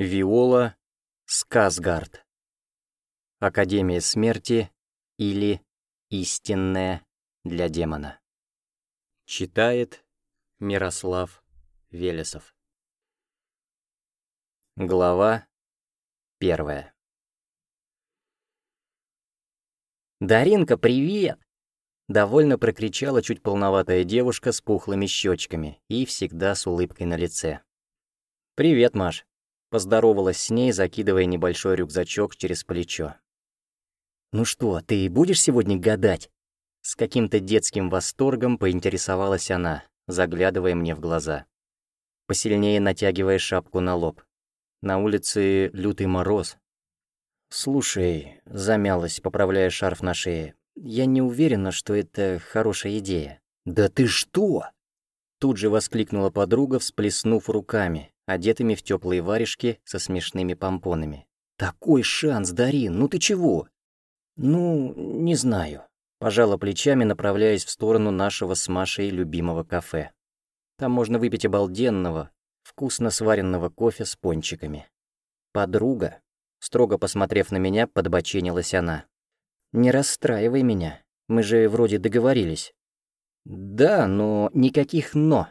Виола Сказгард. Академия смерти или Истинная для демона. Читает Мирослав Велесов. Глава первая. «Даринка, привет!» Довольно прокричала чуть полноватая девушка с пухлыми щечками и всегда с улыбкой на лице. «Привет, Маш», — поздоровалась с ней, закидывая небольшой рюкзачок через плечо. «Ну что, ты будешь сегодня гадать?» С каким-то детским восторгом поинтересовалась она, заглядывая мне в глаза. Посильнее натягивая шапку на лоб. На улице лютый мороз. «Слушай», — замялась, поправляя шарф на шее, «я не уверена, что это хорошая идея». «Да ты что?» Тут же воскликнула подруга, всплеснув руками, одетыми в теплые варежки со смешными помпонами. «Такой шанс, Дарин, ну ты чего?» «Ну, не знаю», — пожала плечами, направляясь в сторону нашего с Машей любимого кафе. Там можно выпить обалденного, вкусно сваренного кофе с пончиками. «Подруга», строго посмотрев на меня, подбоченилась она. «Не расстраивай меня, мы же вроде договорились». «Да, но никаких «но»,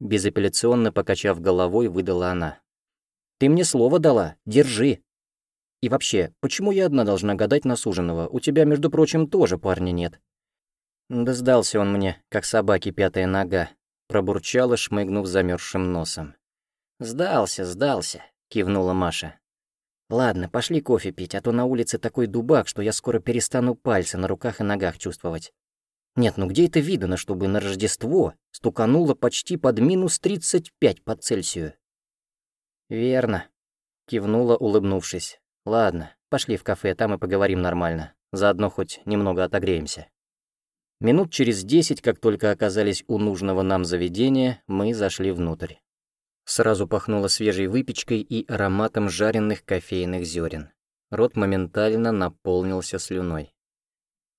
Безапелляционно покачав головой, выдала она. «Ты мне слово дала, держи. И вообще, почему я одна должна гадать на суженого? У тебя, между прочим, тоже парня нет». «Да сдался он мне, как собаке пятая нога», пробурчала, шмыгнув замерзшим носом. «Сдался, сдался», — кивнула Маша. «Ладно, пошли кофе пить, а то на улице такой дубак, что я скоро перестану пальцы на руках и ногах чувствовать. Нет, ну где это видано, чтобы на Рождество стукануло почти под минус 35 по Цельсию? Верно, кивнула, улыбнувшись. Ладно, пошли в кафе, там и поговорим нормально. Заодно хоть немного отогреемся. Минут через десять, как только оказались у нужного нам заведения, мы зашли внутрь. Сразу пахнуло свежей выпечкой и ароматом жареных кофейных зерен. Рот моментально наполнился слюной.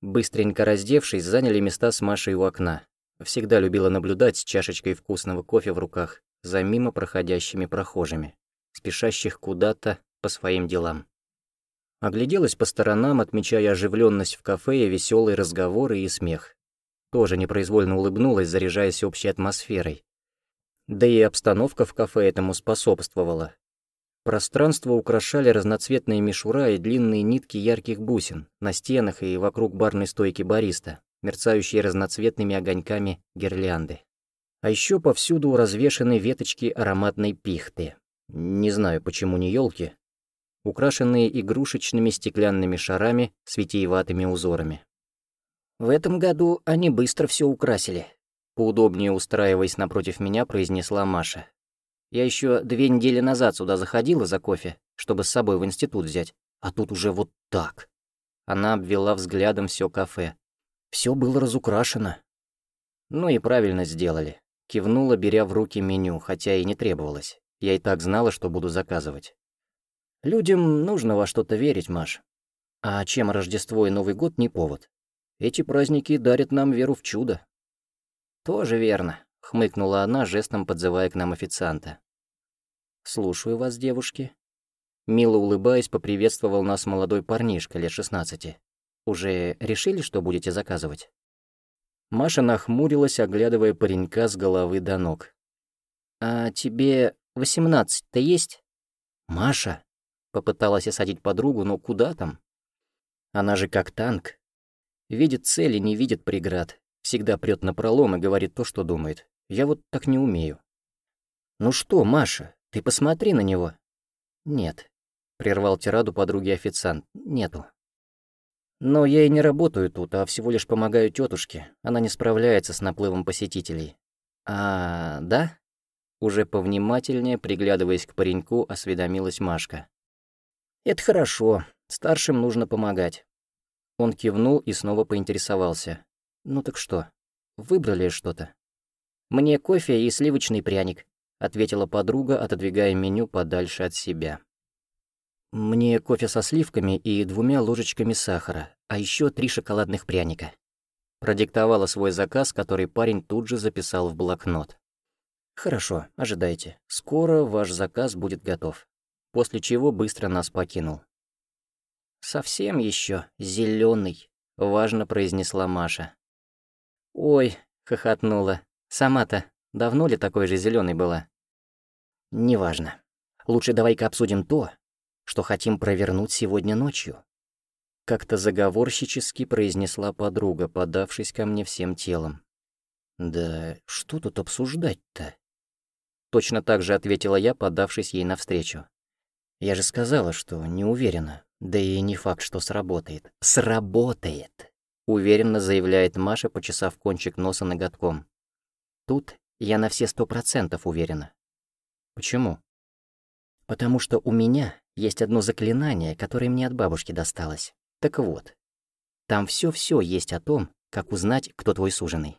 Быстренько раздевшись, заняли места с Машей у окна. Всегда любила наблюдать с чашечкой вкусного кофе в руках за мимо проходящими прохожими, спешащих куда-то по своим делам. Огляделась по сторонам, отмечая оживленность в кафе и веселые разговоры и смех. Тоже непроизвольно улыбнулась, заряжаясь общей атмосферой. Да и обстановка в кафе этому способствовала. Пространство украшали разноцветные мишура и длинные нитки ярких бусин на стенах и вокруг барной стойки бариста, мерцающие разноцветными огоньками гирлянды. А еще повсюду развешаны веточки ароматной пихты. Не знаю, почему не елки, украшенные игрушечными стеклянными шарами с витиеватыми узорами. В этом году они быстро все украсили. Поудобнее устраиваясь напротив меня, произнесла Маша, я еще две недели назад сюда заходила за кофе, чтобы с собой в институт взять. А тут уже вот так. Она обвела взглядом все кафе. Все было разукрашено. Ну и правильно сделали. Кивнула, беря в руки меню, хотя и не требовалось. Я и так знала, что буду заказывать. Людям нужно во что-то верить, Маш. А чем Рождество и Новый год не повод? Эти праздники дарят нам веру в чудо. Тоже верно хмыкнула она, жестом подзывая к нам официанта. «Слушаю вас, девушки». Мило улыбаясь, поприветствовал нас молодой парнишка лет шестнадцати. «Уже решили, что будете заказывать?» Маша нахмурилась, оглядывая паренька с головы до ног. «А тебе восемнадцать-то есть?» «Маша?» — попыталась осадить подругу, но куда там? Она же как танк. Видит цели, не видит преград. Всегда прёт на пролом и говорит то, что думает. Я вот так не умею. «Ну что, Маша, ты посмотри на него». «Нет», — прервал тираду подруги официант. «Нету». «Но я и не работаю тут, а всего лишь помогаю тетушке. Она не справляется с наплывом посетителей». «А, да?» Уже повнимательнее, приглядываясь к пареньку, осведомилась Машка. «Это хорошо. Старшим нужно помогать». Он кивнул и снова поинтересовался. «Ну так что, выбрали что-то?» «Мне кофе и сливочный пряник», — ответила подруга, отодвигая меню подальше от себя. «Мне кофе со сливками и двумя ложечками сахара, а еще три шоколадных пряника». Продиктовала свой заказ, который парень тут же записал в блокнот. «Хорошо, ожидайте. Скоро ваш заказ будет готов». после чего быстро нас покинул. «Совсем еще зеленый, важно произнесла Маша. «Ой», — хохотнула, — «сама-то давно ли такой же зеленый была?» «Неважно. Лучше давай-ка обсудим то, что хотим провернуть сегодня ночью». Как-то заговорщически произнесла подруга, подавшись ко мне всем телом. «Да что тут обсуждать-то?» Точно так же ответила я, подавшись ей навстречу. «Я же сказала, что не уверена. Да и не факт, что сработает». «Сработает!» — уверенно заявляет Маша, почесав кончик носа ноготком. «Тут я на все сто процентов уверена». «Почему?» «Потому что у меня есть одно заклинание, которое мне от бабушки досталось. Так вот, там все-все есть о том, как узнать, кто твой суженый.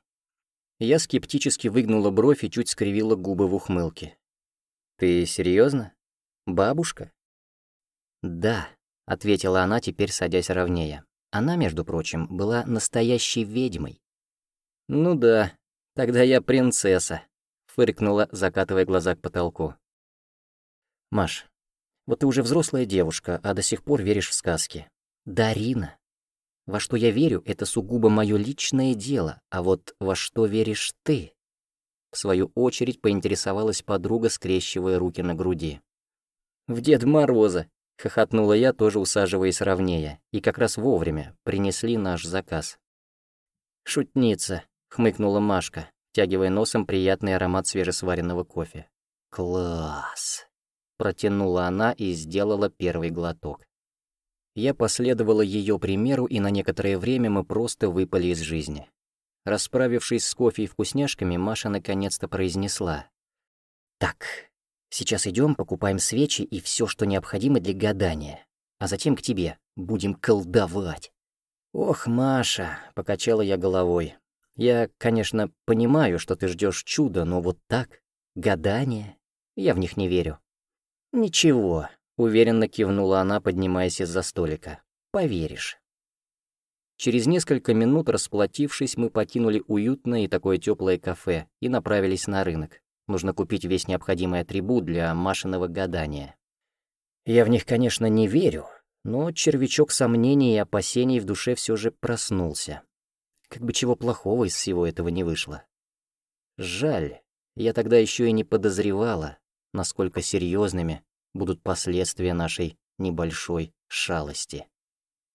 Я скептически выгнула бровь и чуть скривила губы в ухмылке. «Ты серьезно? Бабушка?» «Да», — ответила она, теперь садясь ровнее. Она, между прочим, была настоящей ведьмой. «Ну да, тогда я принцесса», — фыркнула, закатывая глаза к потолку. «Маш, вот ты уже взрослая девушка, а до сих пор веришь в сказки. Дарина. Во что я верю, это сугубо мое личное дело, а вот во что веришь ты? В свою очередь поинтересовалась подруга, скрещивая руки на груди. «В Дед Мороза!» — хохотнула я, тоже усаживаясь ровнее, и как раз вовремя принесли наш заказ. «Шутница!» — хмыкнула Машка, втягивая носом приятный аромат свежесваренного кофе. «Класс!» — протянула она и сделала первый глоток. Я последовала ее примеру, и на некоторое время мы просто выпали из жизни. Расправившись с кофе и вкусняшками, Маша наконец-то произнесла. «Так, сейчас идем, покупаем свечи и все, что необходимо для гадания. А затем к тебе. Будем колдовать». «Ох, Маша», — покачала я головой. «Я, конечно, понимаю, что ты ждешь чуда, но вот так, гадание, я в них не верю». «Ничего, Уверенно кивнула она, поднимаясь из-за столика. «Поверишь». Через несколько минут, расплатившись, мы покинули уютное и такое теплое кафе и направились на рынок. Нужно купить весь необходимый атрибут для Машиного гадания. Я в них, конечно, не верю, но червячок сомнений и опасений в душе все же проснулся. Как бы чего плохого из всего этого не вышло. Жаль, я тогда еще и не подозревала, насколько серьезными будут последствия нашей небольшой шалости.